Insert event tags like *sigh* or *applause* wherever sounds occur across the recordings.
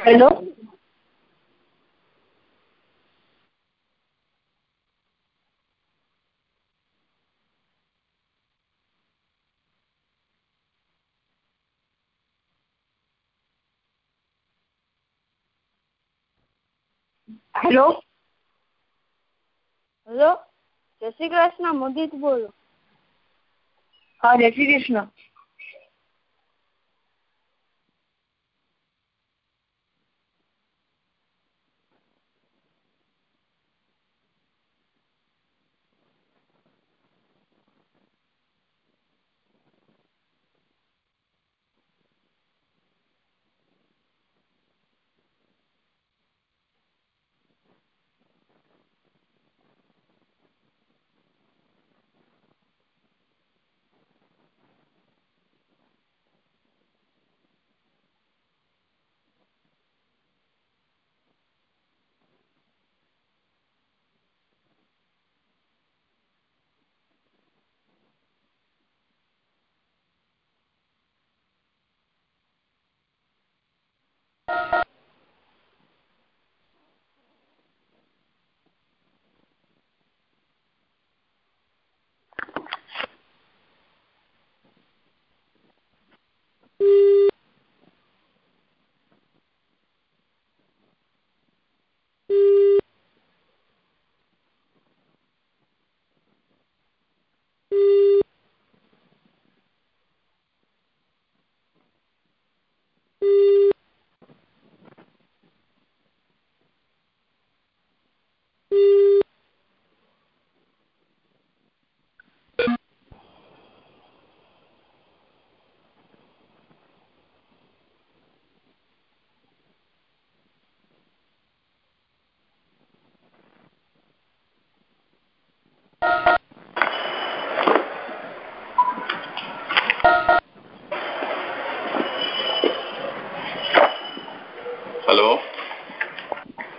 Hello hello hello જય શ્રી કૃષ્ણ મુદિત બોલો હા જય શ્રી કૃષ્ણ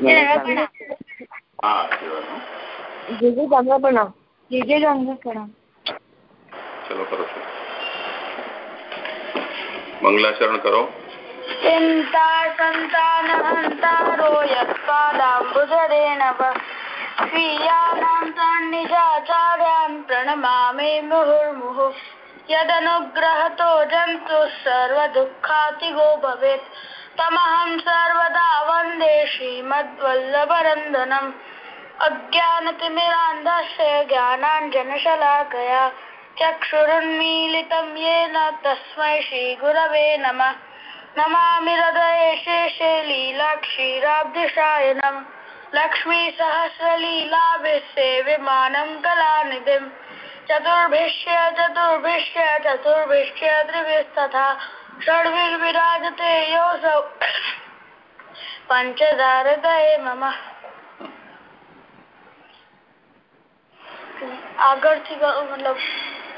જીજે ગમે પણ જીજે ગમે પણ ચલો કરો છો. મંગલાચરણ કરો. ચિંતા સંતાન અંતારો યત્પાદાંબુધરેણ સ્વીયાનાં સાન્નિજાચાર્યાન પ્રણમામે મુહુર્મુહુઃ યદનુગ્રહતો જંતુઃ तमहं सर्वदा वन्दे श्रीमद्वल्लभरन्दनम् अज्ञानतिमिरान्धस्य ज्ञानाञ्जनशलाकया चक्षुरुन्मीलितं येन तस्मै श्रीगुरवे नमः नमामि हृदये शेषे लीलाक्षीराब्धिशायनम् लक्ष्मीसहस्रलीलाभिसेव्यमानं कलानिधिम् चतुर्भिश्च चतुर्भिश्च चतुर्भिश्च त्रिभिस्तथा षड्भिर्विराजते योऽसौ પંચધારદય મમ આગળથી મતલબ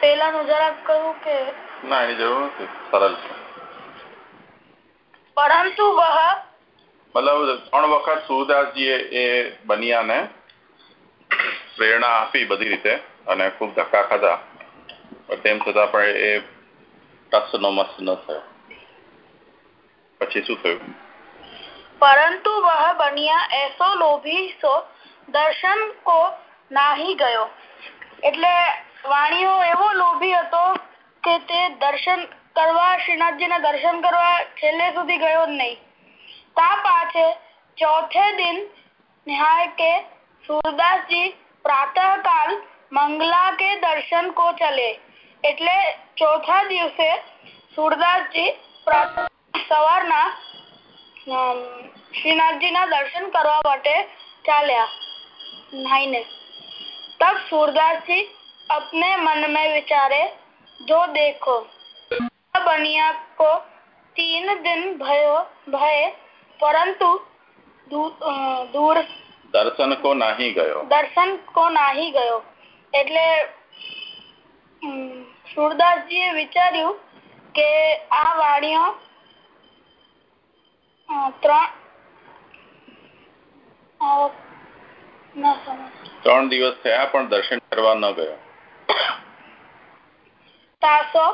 પેલાનું જરાક કહું કે ના એની જરૂર નથી સરળ છે પરંતુ વહ મતલબ ત્રણ વખત સુરદાસજીએ એ બનિયાને પ્રેરણા આપી બધી રીતે અને ખૂબ ધક્કા ખાધા. પણ તેમ છતાં પણ એ ટસનો મસ ન થયો. પછી શું થયું? પરંતુ વહ બન્યા એસો લોભી એટલે વાણીઓ એવો લોભી હતો કે તે દર્શન કરવા શ્રીનાથજી ના દર્શન કરવા છેલ્લે સુધી ગયો જ નહીં. તા પાછે ચોથે દિન નિહાય કે સૂરદાસજી પ્રાતઃકાલ प्रातः काल मंगला के दर्शन को चले એટલે ચોથા દિવસે સુરદાસજી સવારના શ્રીનાથજીના દર્શન કરવા માટે ચાલ્યા નાઈને तब सूरदास जी अपने मन में विचारे जो देखो बनिया को तीन दिन भयो भय परंतु દૂર દર્શન કો નાહી ગયો દર્શન કો નાહી ગયો એટલે સુરદાસજી એ વિચાર્યું કે આ વાણીઓ ત્રણ દિવસ થયા પણ દર્શન કરવા ન ગયો तासो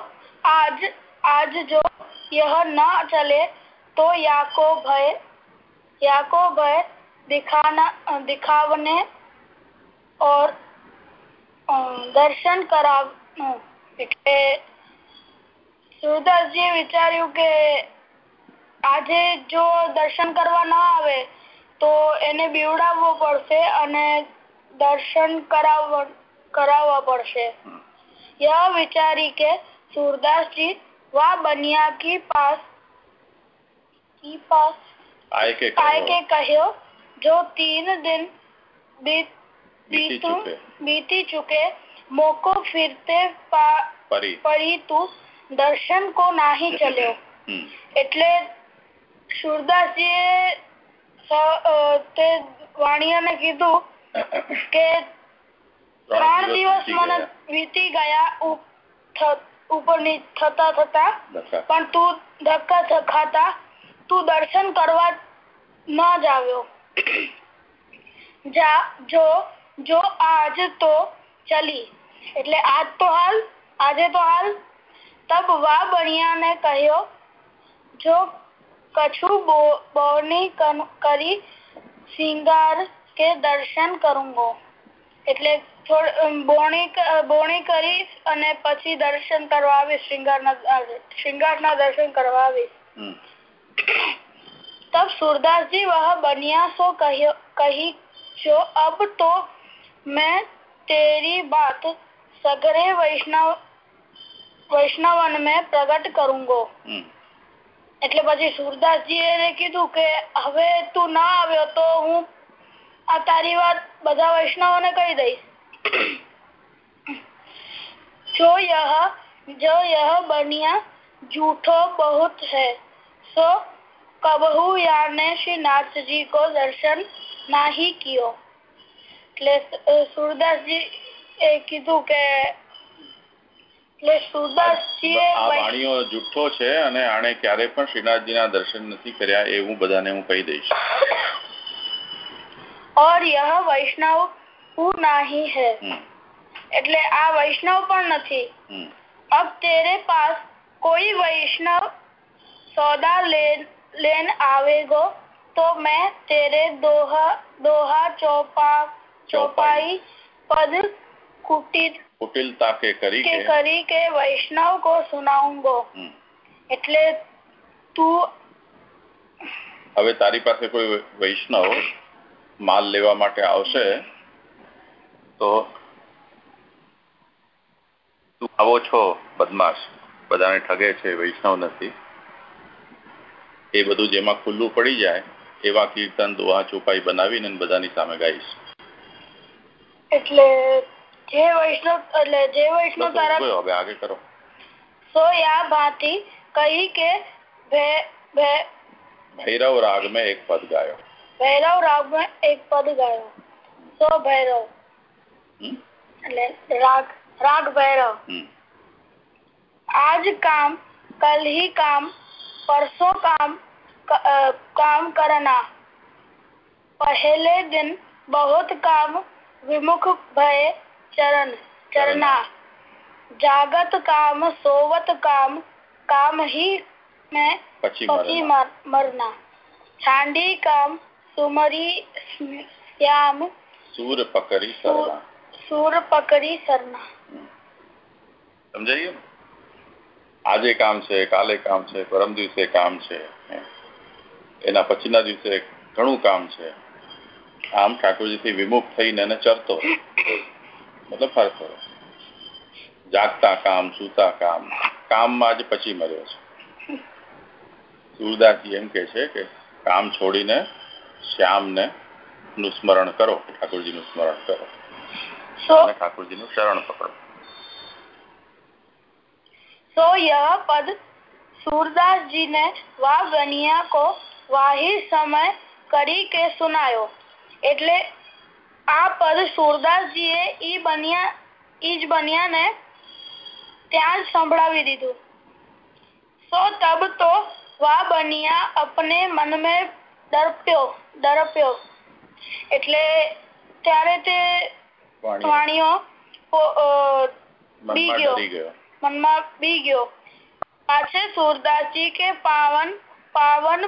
आज आज जो यह न चले तो याको भय याको भय दिखाना दिखावने और દર્શન કરાવનું એટલે સુરદાસજી વિચાર્યું કે આજે જો દર્શન કરવા ન આવે તો એને બીવડાવવો પડશે અને દર્શન કરાવવા પડશે. યહ વિચારી કે સુરદાસજી વા બન્યા કી પાસ કી પાસ. આય કે કહ્યો. જો તીન દિન બીત બીતી ચુકે. મોકો ફિરતે પરી. તું. દર્શન કો નાહી ચલ્યો. *laughs* એટલે સુરદાસજી તે વાણિયા ને કીધું કે ત્રણ દિવસ મને વીતી ગયા ઉપરની થતા થતા. પણ તું ધક્કા ખાતા. તું દર્શન કરવા ન જાવ્યો *coughs* જા જો જો આજ તો ચલી. એટલે આજ તો હાલ આજે તો હાલ. તબ વા બનિયાને કહ્યો જો કછું બોની કરી શિંગાર કે દર્શન કરુંગો. એટલે બોણી બોણી કરી અને પછી દર્શન કરવા આવીશ શિંગારના શિંગારના દર્શન કરવા આવીશ. તબ સુરદાસજી વહ બનિયા સો કહ્યો કહી જો અબ તો मैं तेरी बात सगरे वैष्णव वैष्णवन में प्रकट करूंगो હમ. એટલે પછી સુરદાસજી એને કીધું કે હવે તું ના આવ્યો તો હું આ તારી વાત બધા વૈષ્ણવોને કહી દઈશ *clears throat* जो यह जो यह बनिया झूठो बहुत है सो कबहू याने श्री नाथजी को दर्शन नाही कियो એટલે અ, સુરદાસજી એ કીધું કે એટલે સુરદાસજીએ આ વૈ- વાણીઓ જુઠ્ઠો છે અને આણે ક્યારે પણ શ્રીનાથજીના દર્શન નથી કર્યા એ હું બધાને હું કહી દઈશ और यह वैष्णव हूँ नहीं है હમ. એટલે આ વૈષ્ણવ પણ નથી હમ. अब तेरे पास कोई वैष्णव सौदा ले लेन आवेगो तो मैं तेरे दोहा दोहा चौपा ચોપાઈ पद કુટિલ કુટિલતા કે કરી કે કરી કે વૈષ્ણવ કો સુનાઉંગો. એટલે તું હવે તારી પાસે કોઈ વૈષ્ણવ માલ લેવા માટે આવશે તો તું આવો છો બદમાશ. બધાને ઠગે છે વૈષ્ણવ નથી. એ બધું જેમાં ખુલ્લું પડી જાય એવા કીર્તન દોહા ચોપાઈ બનાવીને બધાની સામે ગાઈશ. એટલે જે વૈષ્ણવ એટલે જે વૈષ્ણવ બસ તારા ઉભો હવે આગે કરો સો યા ભાંતિ કહી કે ભે ભે ભૈરવ રાગ મેં એક પદ ગાયો ભૈરવ રાગ में એક પદ ગાયો સો ભૈરવ હમ? એટલે રાગ રાગ ભૈરવ હમ. आज काम कल ही काम परसों काम क- अ, काम करना पहले दिन बहुत काम વિમુખ ભય ચરણ ચરણા. જાગત કામ સોવત કામ કામ હી મેં પછી મરના છાંડી કામ સુમરી શ્યામ. સૂર પકડી સરના સૂર પકડી સરના સમજાયું આજે કામ છે કાલે કામ છે પરમ દિવસે કામ છે. એના પછીના દિવસે ઘણું કામ છે. આમ ઠાકોરજીથી વિમુખ થઈને એને ચરતો મતલબ ફરતો જાગતા કામ સૂતા કામ કામમાં જ પછી મર્યો છે સુરદાસજી એમ કે છે કે કામ છોડીને શ્યામને નું સ્મરણ કરો ઠાકોરજીનું સ્મરણ કરો सो અને ઠાકોરજીનું શરણ પકડો तो यह पद सूरदास जी ने वह गनिया को वाही समय કરી કે સુનાયો એટલે આ પદ સુરદાસજી એ બન્યા ઈજ બન્યા ને ત્યાં સંભળાવી દીધું. સો તબ તો વા બનિયા અપને મન મેં દર્પ્યો દર્પ્યો. એટલે ત્યારે તે વાણીઓ. બી ગયો. મનમાં બી ગયો. પાછે સુરદાસજી કે પાવન પાવન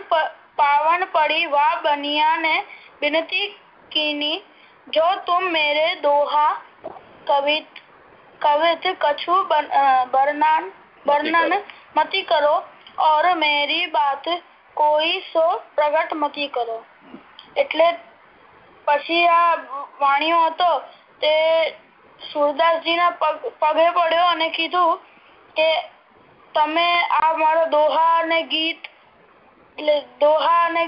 પાવન પડી વા બન્યા ને વિનતી कीनी जो तुम मेरे दोहा कवित कवित कछु बन, बरनान वर्णन मती करो और मेरी बात કોઈ સો પ્રગટ મતી કરો એટલે પછી આ વાણિયો હતો તે સુરદાસજી ના પગે પડ્યો અને કીધું કે તમે આ મારો દોહા અને ગીત એટલે દોહા અને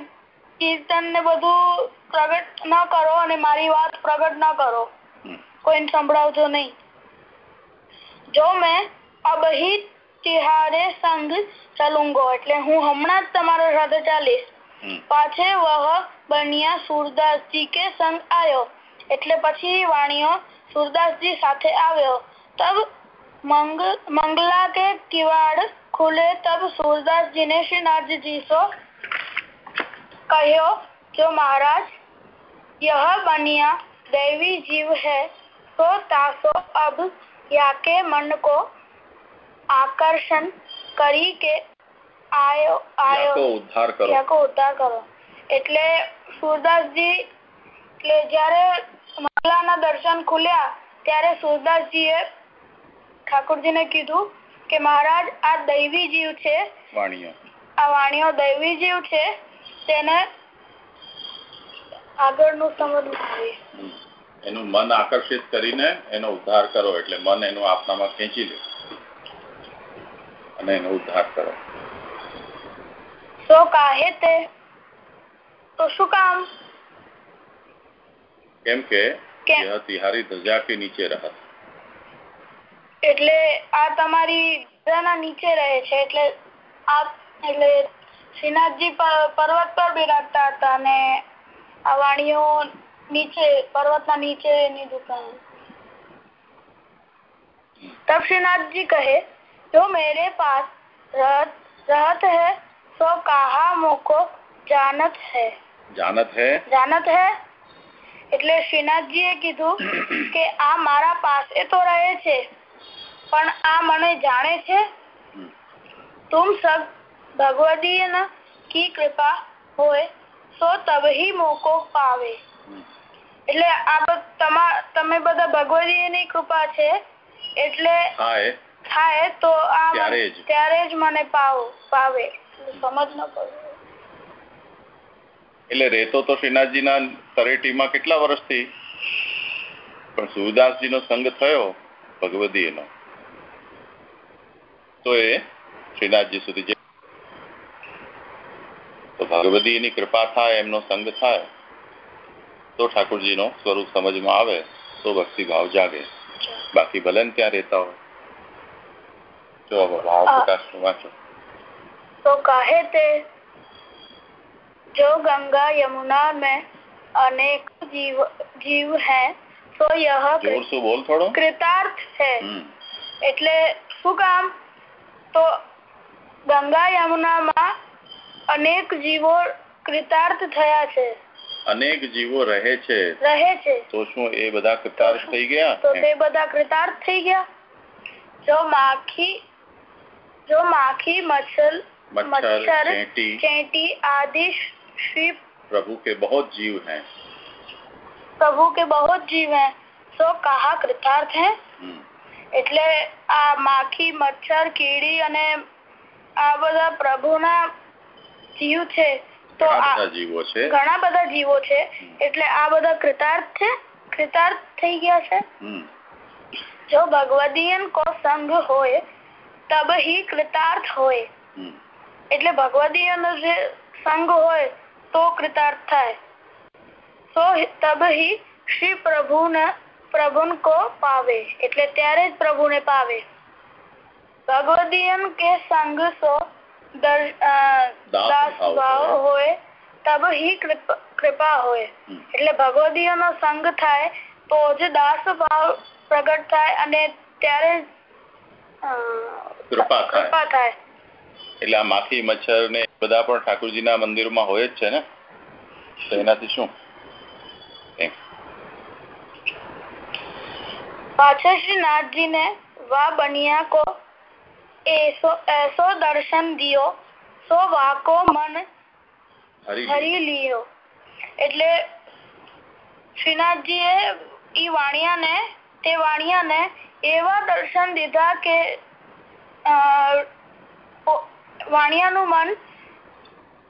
કીર્તન ને બધું પ્રગટ ન કરો અને મારી વાત પ્રગટ ન કરો. કોઈને સંભળાવજો નહીં. જો મેં અબહી તિહારે સંગ ચલુંગો એટલે હું હમણાં જ તમારા સાથે ચાલીશ. પાછે વહ બન્યા સુરદાસજી કે સંગ આવ્યો એટલે પછી વાણીઓ સુરદાસજી સાથે આવ્યો. તબ મંગલા કે કિવાડ ખુલે તબ સુરદાસજી ને શ્રીનાથજી સો કહ્યો જો મહારાજ यह बनिया दैवी जीव है तो तासो अब याके मन को આકર્ષણ કરી કે આયો આયો ઉદ્ધાર કરો યાકો ઉદ્ધાર કરો એટલે સુરદાસજી એટલે જયારે મંગલાના દર્શન ખુલ્યા ત્યારે સુરદાસજીએ ઠાકોરજીને કીધું કે મહારાજ આ દૈવી જીવ છે વાણીઓ આ વાણીઓ દૈવી જીવ છે તેને આગળનું સમજમાં આવે એનું મન આકર્ષિત કરીને એનો ઉદ્ધાર કરો એટલે મન એનું આપનામાં ખેંચી લે. અને એનો ઉદ્ધાર કરો. સો કાહે તે તો શું કામ? કેમ કે તિહારી ધજા કે નીચે રહે. એટલે આ તમારી ધજાના નીચે રહે છે એટલે આપ એટલે શ્રીનાથજી પર્વત પર બિરાજતા હતા અને આ વાણીઓ નીચે પર્વતના નીચે એની દુકાન तब श्रीनाथ जी कहे जो मेरे पास रहत रहत है सो कहा मुको जानत है જાનત હે જાનત હે એટલે શ્રીનાથજી એ કીધું કે આ મારા પાસે તો રહે છે પણ આ મને જાણે છે હમ. तुम सब भगवदीय न की कृपा હોય સો તબહી મોકો પાવે. એટલે આ તમા તમે બધા ભગવદીયની કૃપા છે. એટલે થાય. તો આ ત્યારે જ. મને પાવ પાવે. સમજ ન પડે. એટલે રહેતો તો શ્રીનાથજીના તરેટીમાં કેટલા વર્ષથી? પણ સુરદાસજીનો સંગ થયો ભગવદીયનો તો એ શ્રીનાથજી સુધી તો ભગવદીયની કૃપા થાય એમનો સંગ થાય તો ઠાકોરજીનો સ્વરૂપ સમજમાં આવે તો ભક્તિ ભાવ જાગે બાકી ભલે ને ત્યાં રહેતા હોય જો હવે ભાવ હા. પ્રકાશ વાંચો तो कहे ते जो गंगा यमुना में अनेक जीव जीव है तो यह જોર શું બોલ થોડો कृतार्थ है હમ એટલે શું કામ તો ગંગા યમુનામાં અનેક જીવો કૃતાર્થ થયા છે. અનેક જીવો રહે છે. રહે છે. તો શું એ બધા કૃતાર્થ થઈ ગયા? તો તે બધા કૃતાર્થ થઈ ગયા. જો માખી જો માખી મચ્છર मच्छर चेटी आदि श्री प्रभु के बहुत जीव हैं प्रभु के बहुत जीव हैं सो कहा कृतार्थ એટલે આ માખી મચ્છર કીડી અને આ બધા પ્રભુના જીવ છે તો ઘણા બધા જીવો છે. એટલે આ બધા કૃતાર્થ છે? કૃતાર્થ થઈ ગયા છે. જો ભગવદીયન કો સંગ હોય તબ હી કૃતાર્થ હોય. એટલે ભગવદીયનો જે સંગ હોય તો કૃતાર્થ થાય. તો તબ હિ શ્રી પ્રભુને પ્રભુન કો પાવે. એટલે ત્યારે જ પ્રભુને પાવે. ભગવદીયન કે સંગ સો હોય. એટલે ભગવદીય નો સંગ થાય તો જ દાસ ભાવ પ્રગટ થાય અને ત્યારે કૃપા થાય. એટલે આ માખી મચ્છર ને બધા પણ ઠાકોરજી ના મંદિરમાં હોય જ છે ને? તો એનાથી શું? પાછળ શ્રી નાથજી ને વા બનિયા કો એ સો દર્શન દિયો સો વાકો મન હરી લિયો. એટલે શ્રીનાથજી એ ઈ વાણિયાને તે વાણિયાને એવા દર્શન દીધા કે વાણિયાનું મન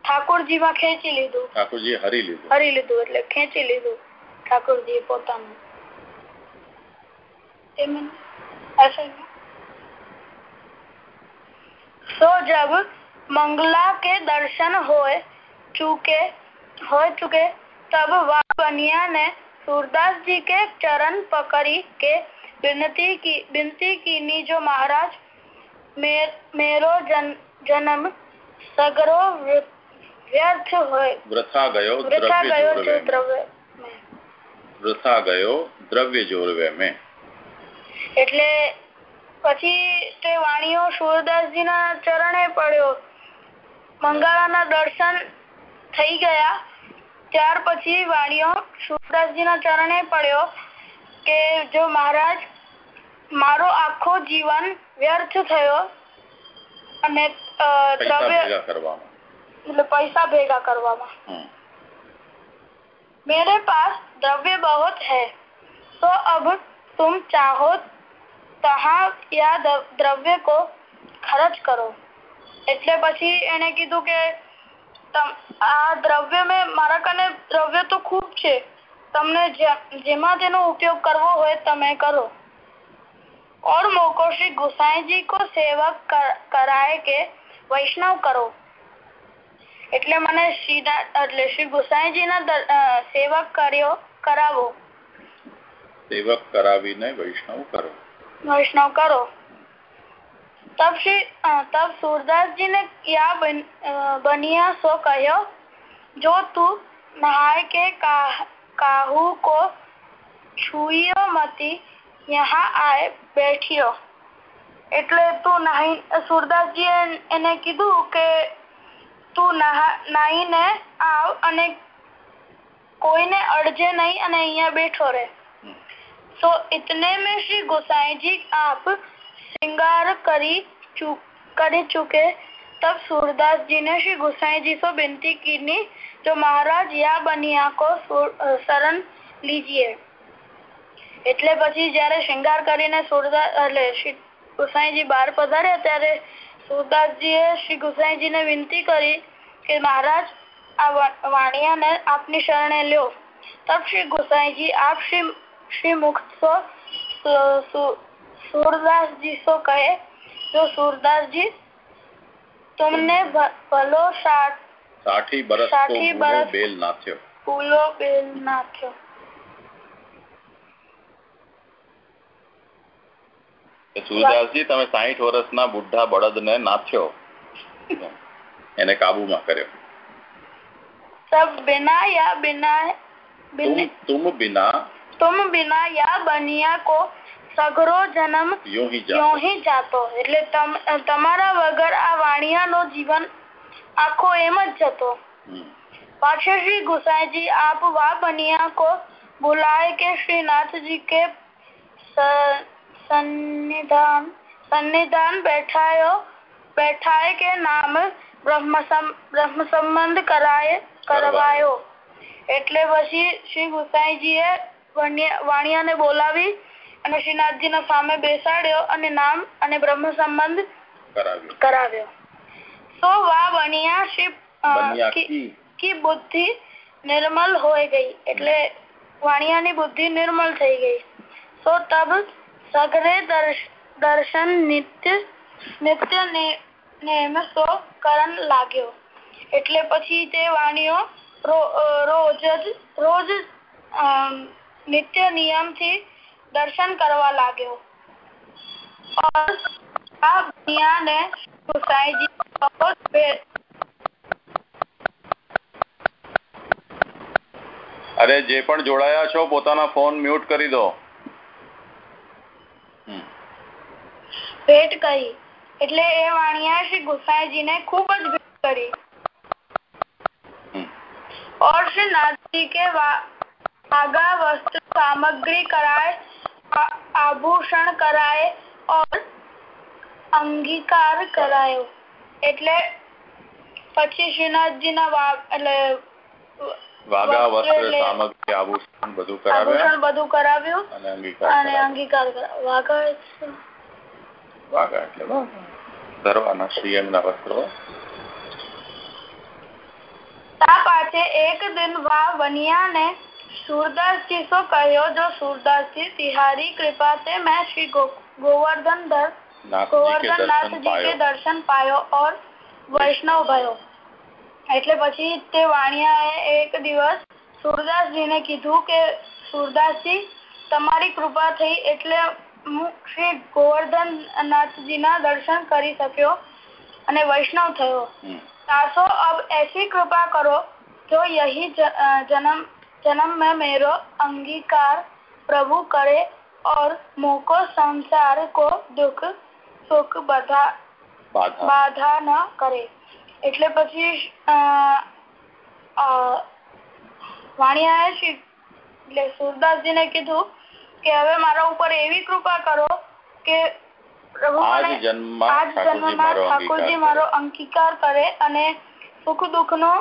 ઠાકોરજી માં ખેંચી લીધું. ઠાકોરજી હરી લીધું. હરી લીધું એટલે ખેંચી લીધું ઠાકોરજી પોતાનું. એમ ऐसे ही। सो जब मंगला के दर्शन होए चुके हो चुके तब वह बनिया ने सूरदास जी के चरण पकड़ी के विनती की विनती कीनी जो महाराज मे, मेरो जन, जन्म सगरो व्य- व्यर्थ होए વૃથા ગયો वृथा દ્રવ્ય गयो जो જોરવે द्रव्य में વૃથા ગયો દ્રવ્ય જોરવે મેં એટલે પછી તે વાણીઓ સુરદાસજી ના ચરણે પડ્યો મંગળાના દર્શન થઈ ગયા ત્યાર પછી વાણીઓ સુરદાસજી ના ચરણે પડ્યો કે જો મહારાજ મારો આખો જીવન વ્યર્થ થયો અને અ, પૈસા દ્રવ્ય ભેગા કરવામાં એટલે પૈસા ભેગા કરવામાં હમ. मेरे पास द्रव्य बहुत है तो अब तुम चाहो तहाँ या द- द्रव्य को खर्च કરો એટલે પછી એને કીધું કે તમ- આ દ્રવ્ય મેં મારા કને દ્રવ્ય તો ખૂબ છે તમને જે- જેમાં તેનો ઉપયોગ કરવો હોય તમે કરો और मोको श्री गोसाई जी को सेवक कर- कराए કે વૈષ્ણવ કરો એટલે મને શ્રીના એટલે શ્રી ગોસાઈજી ના સેવક કર્યો કરાવો સેવક કરાવીને વૈષ્ણવ કરો વૈષ્ણવ કરો. તબ શ્રી તબ સૂરદાસજી ને ક્યાં બનિયા સો કહ્યો, જો તું નહાય કે કાહુ કો છુયો મતી, યહાં આય બેઠિયો. એટલે તું નાહી સૂરદાસજી એને કીધું કે તું નાહીને આવ અને કોઈને અડજે નહીં અને અહીંયા બેઠો રહે. तो इतने में श्री गोसाई जी आप श्रृंगार करी चु, कर चुके तब सूरदास जी ने श्री गोसाई जी से विनती की नी जो महाराज या बनिया को सु- अ, शरण લીજીએ એટલે પછી જયારે શૃંગાર કરીને સુરદાસ એટલે શ્રી ગુસાઈજી બહાર પધાર્યા ત્યારે સુરદાસજીએ શ્રી ગુસાઈજીને વિનંતી કરી કે મહારાજ આ વા- વાણિયાને આપની શરણે લ્યો તબ શ્રી ગુસાઈજી આપ શ્રી શ્રી મુક્તસો સૂરદાસજી સો કહે? જો સૂરદાસજી તમને ભલો સાઠી બરસ બેલ નાખ્યો પૂલો બેલ નાખ્યો સુરદાસજી તમે સાહીઠ વર્ષના બુઢા બળદ ને નાથ્યો એને કાબુમાં કર્યો. સબ બિના યા બિના તુમ બિના तुम बिना या बनिया को સઘરો જન્મ યો હી જા યો હી જાતો એટલે તમ- તમારા વગર આ વાણિયાનો જીવન આખો એમ જ જતો હમ. पाछे श्री गुसाई जी आप वह बनिया को बुलाए के श्रीनाथ जी के स- सन्निधान सन्निधान बैठायो बैठाए के नाम બ્રહ્મ સમ- બ્રહ્મ સંબંધ કરાય કરવાયો એટલે પછી શ્રી ગુસાઈજીએ વણ્ય- વાણિયાને બોલાવી અને શ્રીનાથજીના સામે બેસાડ્યો અને નામ અને બ્રહ્મ સંબંધ કરાવ્યો. તો વા બણિયા શ્રી કી બુદ્ધિ નિર્મલ હોય ગઈ. એટલે વાણિયા ની બુદ્ધિ નિર્મલ થઈ ગઈ. તો તબ સગરે દર્શન નિત્ય નિત્ય નેમ સો કરણ લાગ્યો. એટલે પછી તે વાણીઓ રોજ રોજ રોજ નિત્ય નિયમથી દર્શન કરવા લાગ્યો. અરે જે પણ જોડાયા છો પોતાના ફોન મ્યુટ કરી દો. ભેટ કરી. એટલે એ વાણિયા શ્રી ગુસાઈજી ને ખૂબ જ ભેટ કરી. ઓર શ્રી નાથજી કે આગળ सामग्री कराए आ- आभूषण कराए और અંગીકાર કરાયો એટલે પછી શ્રીનાથજી ના એટલે વાગા વસ્ત્ર એટલે સામગ્રી આભૂષણ બધું કરાવ્યા આભૂષણ બધું કરાવ્યું અને અંગીકાર અને કરાવ્યો. અંગીકાર કરાવ્યો. વાઘા એટલે વાગા એટલે વાગા. ધરવાના શ્રીઅંગના વસ્ત્રો તા પાછે એક દિન વા બનિયા ને सूरदास जी को કહ્યો જો सूरदास जी तिहारी कृपा से मैं श्री गो, गोवर्धन धर નાથજી કે गोवर्धन नाथ દર્શન जी के પાયો दर्शन पायो और વૈષ્ણવ ભયો એટલે પછી તે વાણિયાએ એક દિવસ સુરદાસજી ને કીધું કે સુરદાસજી તમારી કૃપા થઈ એટલે હું શ્રી ગોવર્ધન નાથજી ના દર્શન કરી શક્યો અને વૈષ્ણવ થયો હમ. तासो अब ऐसी कृपा करो जो यही ज- अ, जन्म जन्म में मेरो अंगीकार प्रभु करे और मोको संसार को दुख सुख બધા બાધા બાધા ન કરે એટલે પછી અ, અ, વાણિયાએ શ્રી એટલે સુરદાસજી ને કીધું કે હવે મારા ઉપર એવી કૃપા કરો કે પ્રભુ આ જ મને જન્મમાં આ જ ઠાકોરજી જન્મમાં મારો ઠાકોરજી અંગીકાર મારો અંગીકાર કરે અને સુખ દુઃખ નો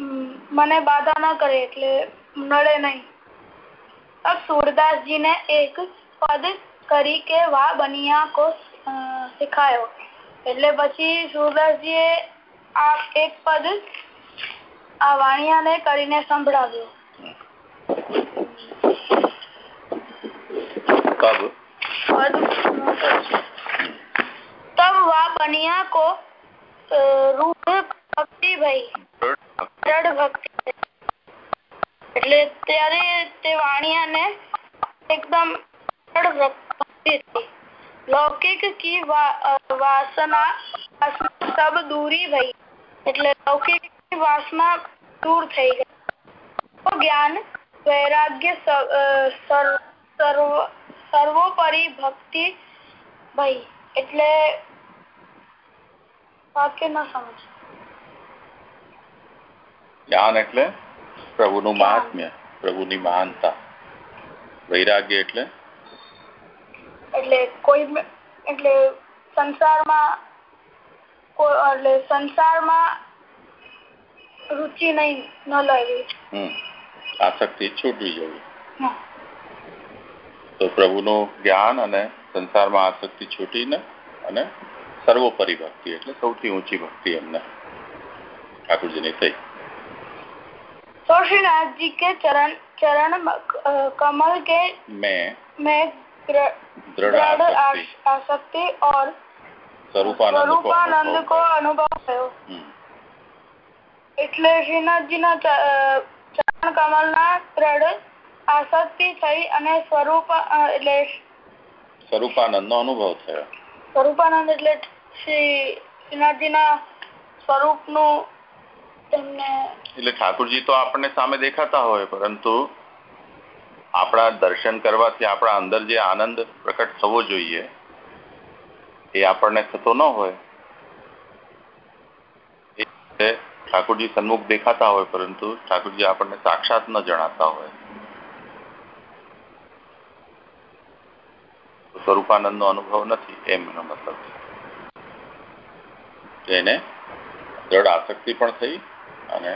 મને બાધા ન કરે એટલે નડે નહીં. સૂરદાસજી ને એક પદ કરી કે વા બનિયા કો શીખાયો. એટલે પછી સૂરદાસજી એ આ એક પદ આ વાણિયા ને કરીને સંભળાવ્યો. તબ વા બનિયા કો રૂઢ ભક્તિ ભાઈ સરળ ભક્તિ. એટલે ત્યારે તે વાણિયાને એકદમ સરળ ભક્તિ હતી. લૌકિક કી વાસના સબ દૂરી ભઈ. એટલે લૌકિક વાસના દૂર થઈ ગઈ. જ્ઞાન, વૈરાગ્ય સર્વોપરી ભક્તિ ભઈ. એટલે વાક્ય ન સમજ જ્ઞાન એટલે પ્રભુનું મહાત્મ્ય પ્રભુની મહાનતા. વૈરાગ્ય એટલે? એટલે કોઈ એટલે સંસારમાં એટલે સંસારમાં રુચિ નહીં ન લેવી હમ. આસક્તિ છૂટી જવી હમ. તો પ્રભુનું જ્ઞાન અને સંસારમાં આસક્તિ છૂટીને અને સર્વોપરી ભક્તિ એટલે સૌથી ઊંચી ભક્તિ એમને ઠાકોરજીની થઈ. तो श्रीनाथ जी के चरण चरण अ, कमल के મેં में ग्र- દ્રઢ दृढ़ આસક્તિ आस- आसक्ति और સ્વરૂપાનંદ કો સ્વરૂપાનંદ અનુભવ કો થયો. અનુભવ થયો હમ. એટલે શ્રીનાથજીના ચ- અ, ચરણ કમલના દ્રઢ આસક્તિ થઈ અને સ્વરૂપ અ, એટલે સ્વરૂપાનંદનો અનુભવ થયો સ્વરૂપાનંદ એટલે શ્રી શ્રીનાથજીના સ્વરૂપનું તેમને એટલે ઠાકોરજી તો આપણને સામે દેખાતા હોય, પરંતુ આપણા દર્શન કરવાથી આપણા અંદર જે આનંદ પ્રકટ થવો જોઈએ, એ આપણને થતો ન હોય. એ ઠાકોરજી સન્મુખ દેખાતા હોય, પરંતુ ઠાકોરજી આપણને સાક્ષાત ન જણાતા હોય. સ્વરૂપાનંદ નો અનુભવ નથી, એમ એનો મતલબ છે. એને દ્રઢ આસક્તિ પણ થઈ અને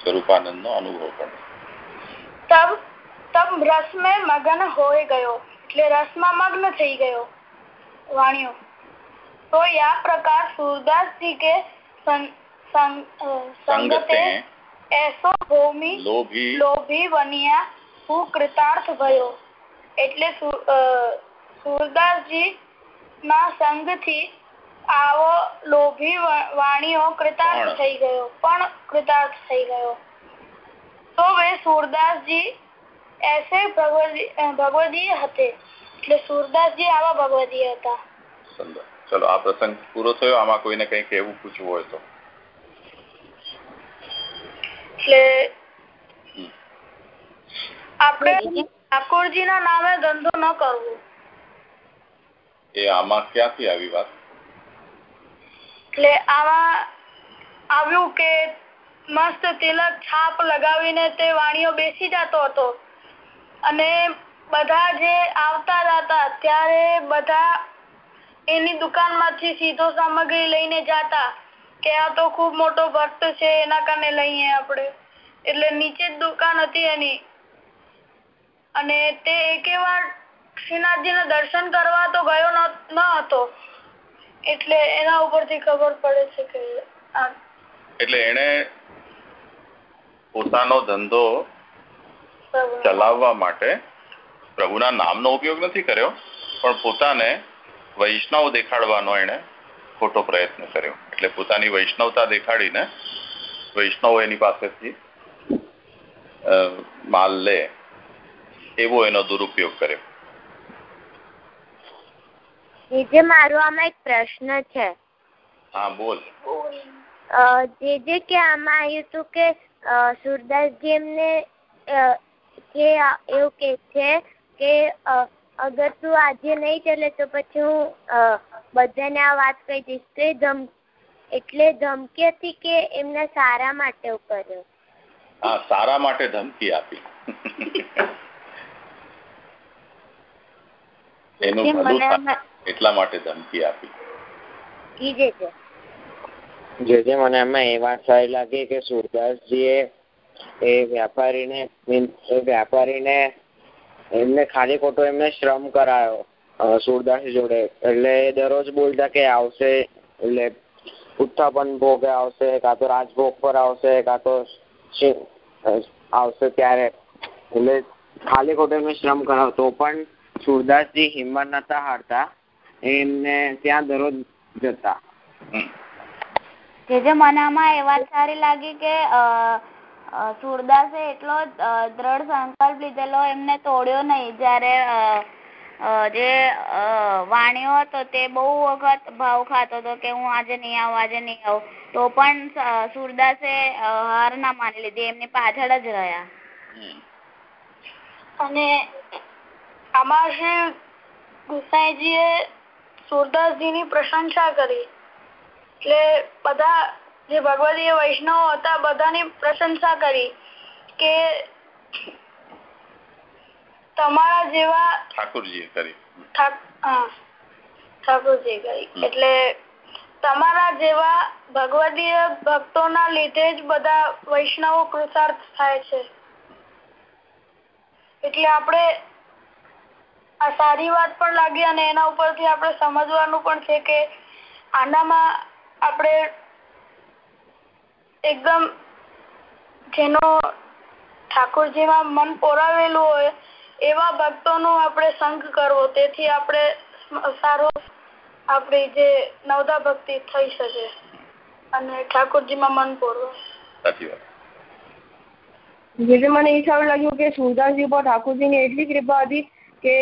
સ્વરૂપાનંદ નો અનુભવ પણ. તબ તબ રસ મગન હોય ગયો એટલે રસ મગ્ન થઈ ગયો. વાણિયો તો આ પ્રકાર સૂરદાસજી કે સંગતે એસો ભૂમિ લોભી લોભી બન્યા હું કૃતાર્થ ભયો. એટલે સૂરદાસજી ના સંગથી આવો લોભી વાણીઓ કૃતાર્થ થઈ ગયો પણ કૃતાર્થ થઈ ગયો. તો હવે સુરદાસજી એસે ભગવદી ભગવદીય હતે. એટલે સુરદાસજી આવા ભગવદીય હતા. ચલો આ પ્રસંગ પૂરો થયો. આમાં કોઈને કઈ કેવું પૂછવું હોય તો. એટલે આપણે ઠાકોરજી ના નામે ધંધો ન કરવો. એ આમાં ક્યાંથી આવી વાત? એટલે આવા આવ્યું કે મસ્ત તિલક છાપ લગાવીને તે વાણિયો બેસી જતો હતો. અને બધા જે આવતા હતા ત્યારે બધા એની દુકાનમાંથી સીધો સામગ્રી લઈને જતા કે આ તો ખૂબ મોટો ભક્ત છે, એના કારણે લઈએ આપણે. એટલે નીચે જ દુકાન હતી એની. અને તે એકે વાર શ્રીનાથજીના દર્શન કરવા તો ગયો ન હતો. એટલે એના ઉપરથી ખબર પડે છે કે એટલે એને પોતાનો ધંધો ચલાવવા માટે પ્રભુના નામનો ઉપયોગ નથી કર્યો પણ પોતાને વૈષ્ણવ દેખાડવાનો એને ખોટો પ્રયત્ન કર્યો. એટલે પોતાની વૈષ્ણવતા દેખાડીને વૈષ્ણવ એની પાસેથી માલ લે એવો એનો દુરુપયોગ કર્યો. જે મારો આમાં એક પ્રશ્ન છે. હા બોલ. જે જે કે આમાં આવ્યું હતું કે સુરદાસજી એમને કે એવું કે છે કે અગર તું આજે નહીં ચલે તો પછી હું બધાને આ વાત કહી દઈશ તો ધમ એટલે ધમકી હતી કે એમના સારા માટે કર્યો હા સારા માટે ધમકી આપી. એનું ભલું એટલા માટે ધમકી આપી. કીજે જે જે મને એમાં એ વાત સારી લાગી કે સુરદાસજીએ એ વ્યાપારીને એ વેપારીને એમને ખાલી ખોટો એમને શ્રમ કરાયો સુરદાસ જોડે. એટલે એ દરરોજ બોલતા કે આવશે એટલે ઉત્થાપન ભોગે આવશે કાં તો રાજભોગ પર આવશે કાં તો આવશે ત્યારે. એટલે ખાલી ખોટો એમને શ્રમ કરાવો તો પણ સુરદાસજી હિંમત નતા હારતા. એમને ત્યાં દરરોજ જતા. જે જે મનામાં એ વાત સારી લાગી કે સુરદાસે એટલો દ્રઢ સંકલ્પ લીધેલો એમને તોડ્યો નહીં. જ્યારે જે વાણિયો હતો તે બહુ વખત ભાવ ખાતો હતો કે હું આજે નહીં આવું આજે નહીં આવું. તો પણ સુરદાસે હાર ના માની લીધી. એમની પાછળ જ રહ્યા. અને આમાં શ્રી ગુસાઈજીએ સુરદાસજીની પ્રશંસા કરી. એટલે બધા જે ભગવદીય વૈષ્ણવ હતા બધાની પ્રશંસા કરી કે તમારા જેવા ઠાકોરજી કરી. ઠાકોરજી કરી. એટલે તમારા જેવા ભગવદીય ભક્તોના લીધે જ બધા વૈષ્ણવો કૃતાર્થ થાય છે. એટલે આપણે આ સારી વાત પણ લાગી અને એના ઉપરથી આપણે સમજવાનું પણ છે કે આનામાં આપણે એકદમ જેનો ઠાકોરજીમાં મન પોરાવેલું હોય એવા ભક્તોનો આપણે સંગ કરવો તેથી આપણે સારો આપણી જે નવદા ભક્તિ થઈ શકે અને ઠાકોરજીમાં મન પોરવો. સાચી વાત. મને એ સારું લાગ્યું કે સુરદાસજી પર ઠાકોરજીની એટલી કૃપા હતી કે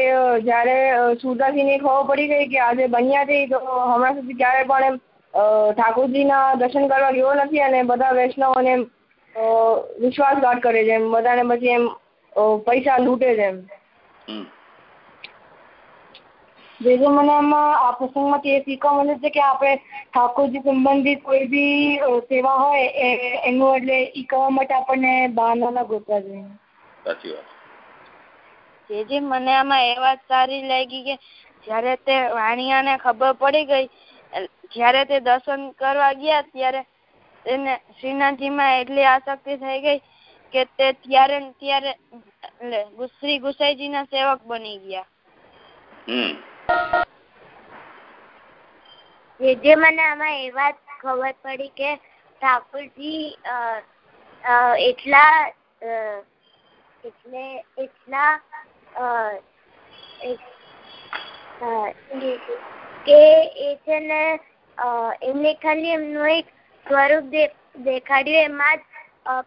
જયારે સુરદાસજીને ખબર પડી ગઈ કે આજે બન્યા છે તો હમણાં સુધી ક્યારે પણ એમ ઠાકોરજીના દર્શન કરવા ગયો નથી અને બધા વૈષ્ણવોને એમ વિશ્વાસઘાત કરે છે એમ બધાને પછી એમ પૈસા લૂંટે છે એમ. જે જે મને આમાં આ પ્રસંગમાંથી એ શીખવા મળે છે કે આપણે ઠાકોરજી સંબંધિત કોઈ બી સેવા હોય એનું એટલે એ કરવા માટે આપણને બહાના ના ગોતવા જોઈએ સાચી વાત. જે જે મને આમાં એ વાત સારી લાગી કે જ્યારે તે વાણિયાને ખબર પડી ગઈ જ્યારે તે દર્શન કરવા ગયા ત્યારે એને શ્રીનાથજીમાં એટલી આસક્તિ થઈ ગઈ કે તે ત્યારે ત્યારે શ્રી ગુસાઈજીના સેવક બની ગયા. જે જે મને આમાં એ વાત ખબર પડી કે ઠાકોરજી એટલા એટલે એટલા કે એ છે ને એમને ખાલી એમનું એક સ્વરૂપ દેખાડ્યું, એમાં જ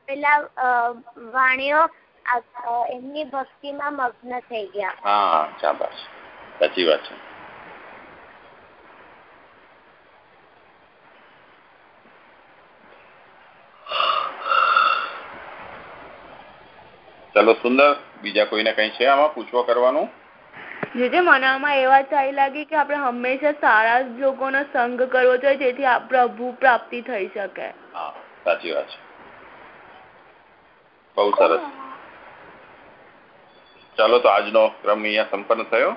પેલા વાણીઓ એમની ભક્તિમાં મગ્ન થઈ ગયા. હા સાચી વાત છે. ચલો સુંદર બીજા કોઈને કઈ છે આમાં? પૂછવા કરવાનું? જે જે મને આમાં એ વાત સારી લાગી કે આપણે હંમેશા સારા લોકોનો સંગ કરવો જોઈએ જેથી પ્રભુ પ્રાપ્તિ થઈ શકે. હા સાચી વાત છે. બહુ સરસ. ચાલો તો આજનો ક્રમ અહીંયા સંપન્ન થયો.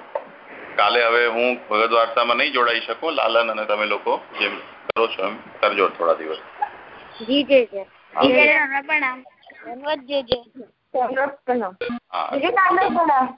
કાલે હવે હું ભગત વાર્તામાં નહીં જોડાઈ શકું લાલન અને તમે લોકો જેમ કરો છો એમ કરજો થોડા દિવસ. જી જય જય. પ્રણામ ધન્યવાદ જય જય ચંદ્રક પ્રણામ હા વિવેકાનંદ પ્રણામ